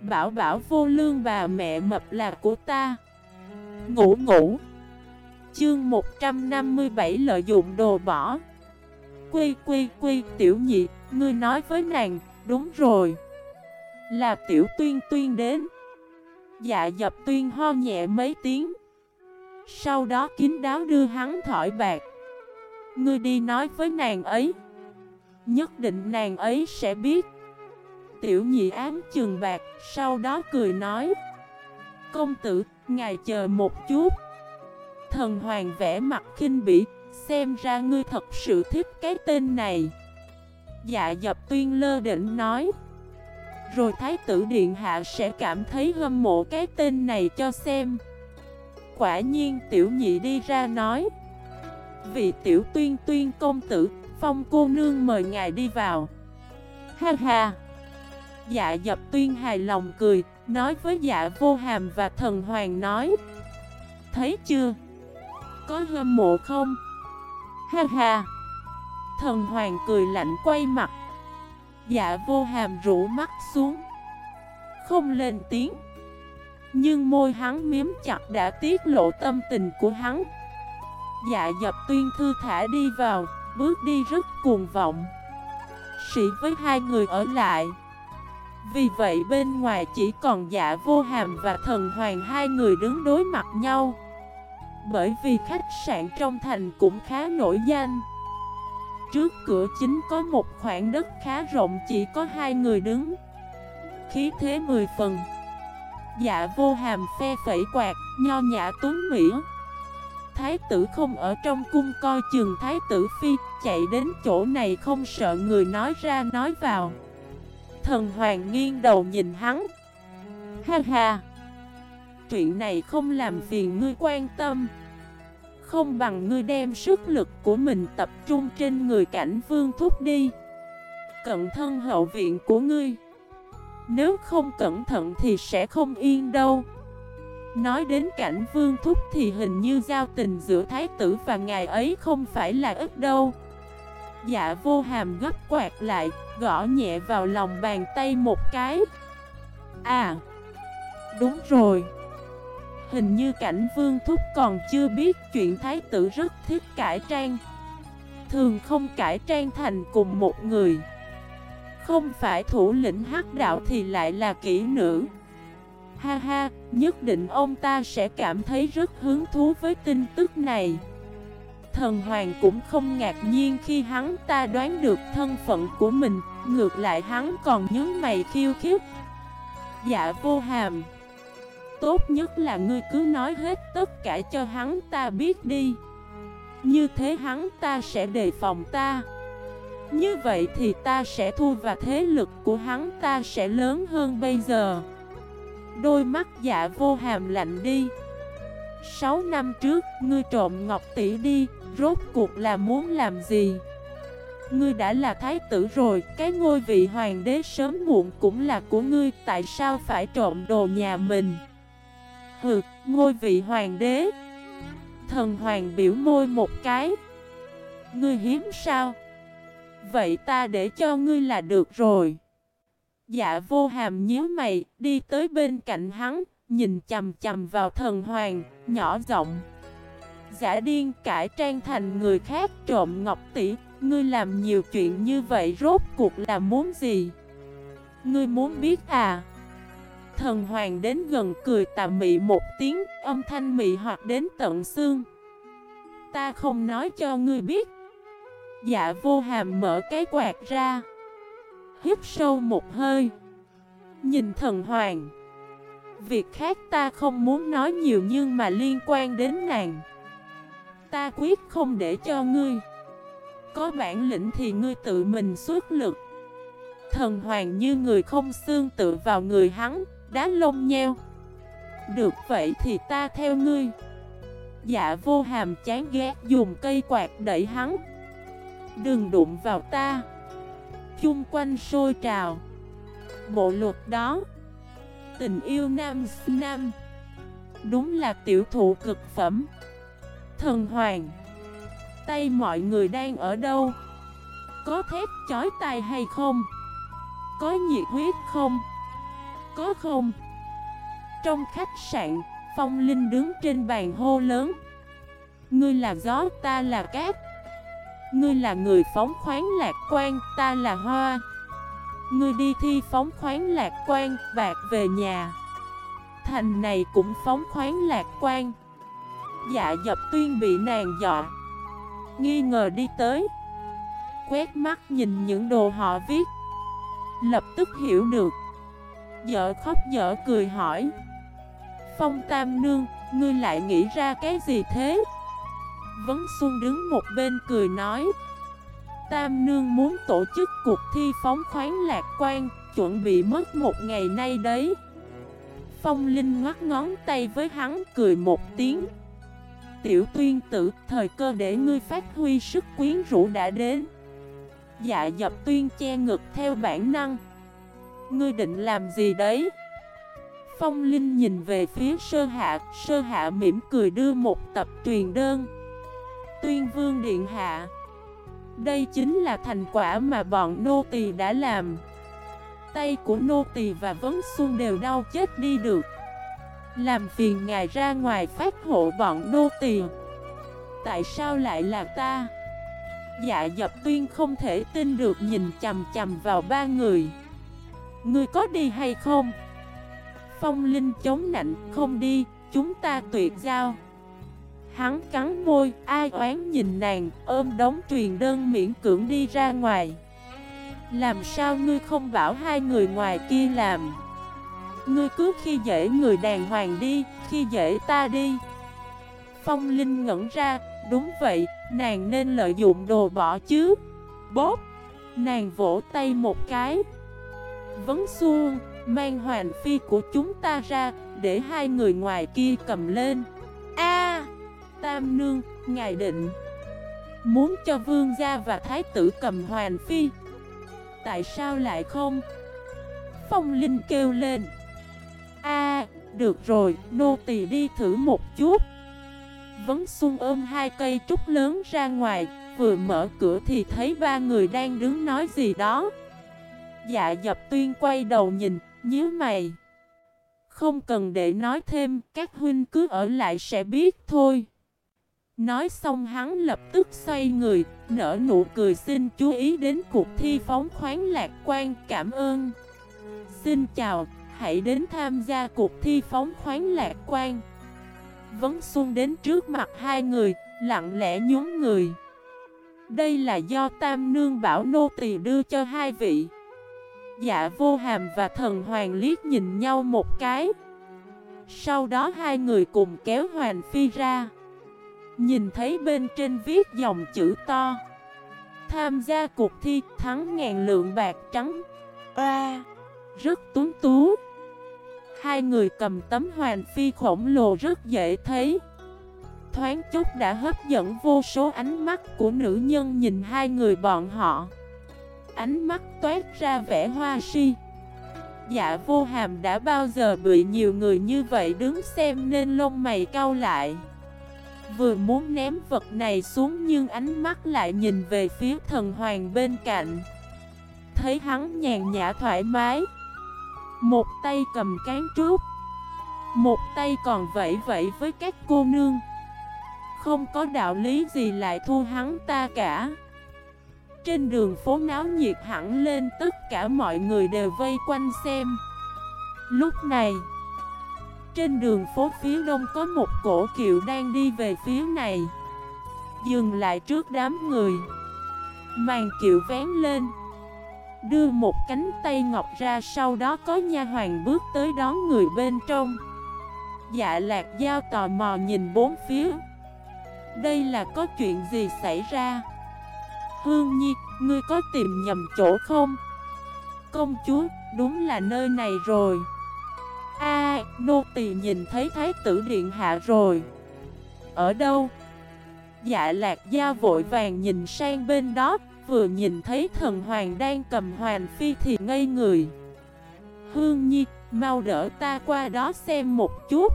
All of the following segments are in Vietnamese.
Bảo bảo vô lương bà mẹ mập là của ta. Ngủ ngủ. Chương 157 lợi dụng đồ bỏ. Quy quy quy, tiểu nhị, Ngươi nói với nàng, Đúng rồi. Là tiểu tuyên tuyên đến. Dạ dập tuyên ho nhẹ mấy tiếng. Sau đó kín đáo đưa hắn thỏi bạc. Ngươi đi nói với nàng ấy. Nhất định nàng ấy sẽ biết. Tiểu nhị ám trường bạc Sau đó cười nói. Công tử, ngài chờ một chút. Thần hoàng vẽ mặt khinh bỉ Xem ra ngươi thật sự thích cái tên này. Dạ dập tuyên lơ định nói. Rồi thái tử điện hạ sẽ cảm thấy hâm mộ cái tên này cho xem. Quả nhiên tiểu nhị đi ra nói. Vị tiểu tuyên tuyên công tử Phong cô nương mời ngài đi vào. Ha ha! Dạ dập tuyên hài lòng cười, Nói với dạ vô hàm và thần hoàng nói. Thấy chưa? Có hâm mộ không? Ha ha! Thần hoàng cười lạnh quay mặt. Dạ vô hàm rũ mắt xuống. Không lên tiếng. Nhưng môi hắn miếm chặt đã tiết lộ tâm tình của hắn. Dạ dập tuyên thư thả đi vào, Bước đi rất cuồng vọng. Sĩ với hai người ở lại. Vì vậy bên ngoài chỉ còn dạ vô hàm và thần hoàng hai người đứng đối mặt nhau. Bởi vì khách sạn trong thành cũng khá nổi danh. Trước cửa chính có một khoảng đất khá rộng chỉ có hai người đứng. Khí thế mười phần. Dạ vô hàm phe phẩy quạt, nho nhã tuấn mỹ Thái tử không ở trong cung coi chừng Thái tử phi Chạy đến chỗ này không sợ người nói ra nói vào. Thần hoàng nghiêng đầu nhìn hắn. Ha ha Chuyện này không làm phiền ngươi quan tâm. Không bằng ngươi đem sức lực của mình tập trung trên người cảnh vương thúc đi. Cận thân hậu viện của ngươi. Nếu không cẩn thận thì sẽ không yên đâu. Nói đến cảnh vương thúc thì hình như giao tình giữa thái tử và ngài ấy không phải là ít đâu. Dạ vô hàm gấp quạt lại, gõ nhẹ vào lòng bàn tay một cái. À, đúng rồi. Hình như cảnh vương thúc còn chưa biết chuyện thái tử rất thích cải trang. Thường không cải trang thành cùng một người. Không phải thủ lĩnh hắc đạo thì lại là kỹ nữ. Ha ha, nhất định ông ta sẽ cảm thấy rất hứng thú với tin tức này. Thần Hoàng cũng không ngạc nhiên khi hắn ta đoán được thân phận của mình. Ngược lại hắn còn nhớ mày khiêu khiếp Dạ vô hàm. Tốt nhất là ngươi cứ nói hết tất cả cho hắn ta biết đi. Như thế hắn ta sẽ đề phòng ta. Như vậy thì ta sẽ thu và thế lực của hắn ta sẽ lớn hơn bây giờ. Đôi mắt dạ vô hàm lạnh đi. Sáu năm trước, ngươi trộm ngọc tỷ đi, rốt cuộc là muốn làm gì? Ngươi đã là thái tử rồi, cái ngôi vị hoàng đế sớm muộn cũng là của ngươi, tại sao phải trộm đồ nhà mình? Hừ, ngôi vị hoàng đế Thần hoàng biểu môi một cái Ngươi hiếm sao? Vậy ta để cho ngươi là được rồi Dạ vô hàm nhíu mày, đi tới bên cạnh hắn, nhìn chầm chầm vào thần hoàng, nhỏ giọng. Giả điên cải trang thành người khác trộm ngọc tỷ, ngươi làm nhiều chuyện như vậy rốt cuộc là muốn gì? Ngươi muốn biết à? Thần hoàng đến gần cười tà mị một tiếng, âm thanh mị hoặc đến tận xương. Ta không nói cho ngươi biết. Dạ vô hàm mở cái quạt ra. Hít sâu một hơi Nhìn thần hoàng Việc khác ta không muốn nói nhiều nhưng mà liên quan đến nàng Ta quyết không để cho ngươi. Có bản lĩnh thì ngươi tự mình xuất lực. Thần hoàng như người không xương tự vào người hắn, Đá lông nheo. Được vậy thì ta theo ngươi. Dạ vô hàm chán ghét dùng cây quạt đẩy hắn. Đừng đụng vào ta. Chung quanh sôi trào. Bộ luật đó. Tình yêu nam nam. Đúng là tiểu thụ cực phẩm. Thần hoàng. Tay mọi người đang ở đâu? Có thép chói tay hay không? Có nhiệt huyết không? Có không? Trong khách sạn, Phong Linh đứng trên bàn hô lớn. Ngươi là gió, ta là cát. Ngươi là người phóng khoáng lạc quan, ta là hoa. Ngươi đi thi phóng khoáng lạc quan, bạc về nhà. Thành này cũng phóng khoáng lạc quan. Dạ dập tuyên bị nàng dọa. Nghi ngờ đi tới. Quét mắt nhìn những đồ họ viết. Lập tức hiểu được. Dở khóc dở cười hỏi. Phong Tam Nương, ngươi lại nghĩ ra cái gì thế? Vấn Xuân đứng một bên cười nói. Tam Nương muốn tổ chức cuộc thi phóng khoáng lạc quan Chuẩn bị mất một ngày nay đấy. Phong Linh ngoắt ngón tay với hắn cười một tiếng. Tiểu tuyên tử, thời cơ để ngươi phát huy sức quyến rũ đã đến. Dạ dập tuyên che ngực theo bản năng. Ngươi định làm gì đấy? Phong Linh nhìn về phía sơ hạ Sơ hạ mỉm cười đưa một tập truyền đơn. Tuyên vương điện hạ Đây chính là thành quả mà bọn nô tỳ đã làm. Tay của nô tỳ và vấn xuân đều đau chết đi được. Làm phiền ngài ra ngoài phát hộ bọn nô tỳ. Tại sao lại là ta? Dạ dập tuyên không thể tin được nhìn chầm chầm vào ba người. Ngươi có đi hay không? Phong Linh chống nạnh, không đi, chúng ta tuyệt giao. Hắn cắn môi, ai oán nhìn nàng, ôm đống truyền đơn miễn cưỡng đi ra ngoài. Làm sao ngươi không bảo hai người ngoài kia làm? Ngươi cứ khi dễ người đàng hoàng đi, khi dễ ta đi. Phong Linh ngẩn ra, đúng vậy, nàng nên lợi dụng đồ bỏ chứ. Bóp, nàng vỗ tay một cái. Vấn xuông, mang hoàng phi của chúng ta ra, để hai người ngoài kia cầm lên. A, Tam Nương, ngài định. Muốn cho vương gia và thái tử cầm hoàng phi. Tại sao lại không? Phong Linh kêu lên. A, được rồi, nô tỳ đi thử một chút. Vấn Xuân ôm hai cây trúc lớn ra ngoài Vừa mở cửa thì thấy ba người đang đứng nói gì đó. Dạ dập tuyên quay đầu nhìn, nhíu mày. Không cần để nói thêm, các huynh cứ ở lại sẽ biết thôi. Nói xong hắn lập tức xoay người, nở nụ cười xin chú ý đến cuộc thi phóng khoáng lạc quan, cảm ơn. Xin chào, hãy đến tham gia cuộc thi phóng khoáng lạc quan. Vấn Xuân đến trước mặt hai người, lặng lẽ nhún người. Đây là do Tam Nương Bảo Nô Tỳ đưa cho hai vị. Dạ vô hàm và thần hoàng liếc nhìn nhau một cái. Sau đó hai người cùng kéo Hoàng Phi ra. Nhìn thấy bên trên viết dòng chữ to Tham gia cuộc thi thắng ngàn lượng bạc trắng. A Rất tuấn tú. Hai người cầm tấm hoàn Phi khổng lồ rất dễ thấy. Thoáng chút đã hấp dẫn vô số ánh mắt của nữ nhân nhìn hai người bọn họ. Ánh mắt toát ra vẻ hoa si. Dạ vô hàm đã bao giờ bị nhiều người như vậy đứng xem nên lông mày cau lại. Vừa muốn ném vật này xuống nhưng ánh mắt lại nhìn về phía thần hoàng bên cạnh. Thấy hắn nhàn nhã thoải mái. Một tay cầm cán trúc. Một tay còn vẫy vẫy với các cô nương. Không có đạo lý gì lại thu hắn ta cả. Trên đường phố náo nhiệt hẳn lên, tất cả mọi người đều vây quanh xem. Lúc này, Trên đường phố phía đông có một cổ kiệu đang đi về phía này. Dừng lại trước đám người. Màn kiệu vén lên. Đưa một cánh tay ngọc ra Sau đó có nha hoàng bước tới đón người bên trong. Dạ lạc giao tò mò nhìn bốn phía. Đây là có chuyện gì xảy ra? Hương Nhi, ngươi có tìm nhầm chỗ không? Công chúa, đúng là nơi này rồi. A, nô tỳ nhìn thấy thái tử điện hạ rồi. Ở đâu? Dạ lạc gia vội vàng nhìn sang bên đó. Vừa nhìn thấy thần hoàng đang cầm hoàng phi thì ngây người. Hương Nhi, mau đỡ ta qua đó xem một chút.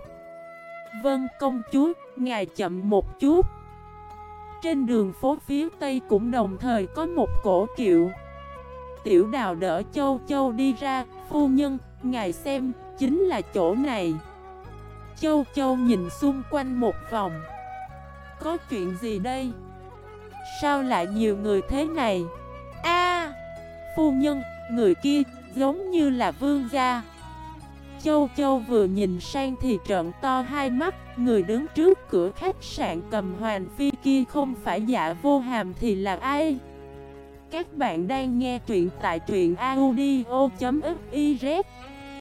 Vâng công chúa, ngài chậm một chút. Trên đường phố phía Tây cũng đồng thời có một cổ kiệu. Tiểu đào đỡ châu châu đi ra Phu nhân, Ngài xem, chính là chỗ này. Châu Châu nhìn xung quanh một vòng. Có chuyện gì đây? Sao lại nhiều người thế này? A, Phu nhân, người kia, giống như là vương gia Châu Châu vừa nhìn sang thì trợn to hai mắt Người đứng trước cửa khách sạn cầm hoàng phi kia không phải dạ vô hàm thì là ai? Các bạn đang nghe truyện tại truyện audio.fif